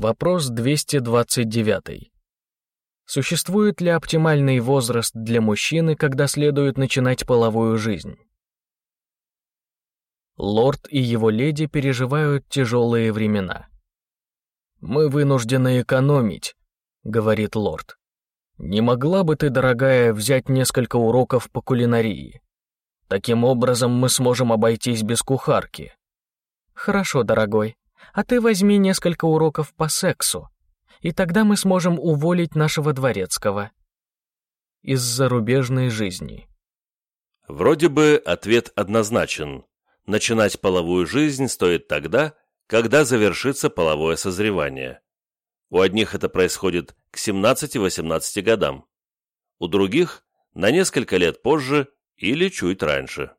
Вопрос 229. Существует ли оптимальный возраст для мужчины, когда следует начинать половую жизнь? Лорд и его леди переживают тяжелые времена. «Мы вынуждены экономить», — говорит лорд. «Не могла бы ты, дорогая, взять несколько уроков по кулинарии? Таким образом мы сможем обойтись без кухарки». «Хорошо, дорогой, а ты возьми несколько уроков по сексу, и тогда мы сможем уволить нашего дворецкого. Из зарубежной жизни. Вроде бы ответ однозначен. Начинать половую жизнь стоит тогда, когда завершится половое созревание. У одних это происходит к 17-18 годам, у других – на несколько лет позже или чуть раньше.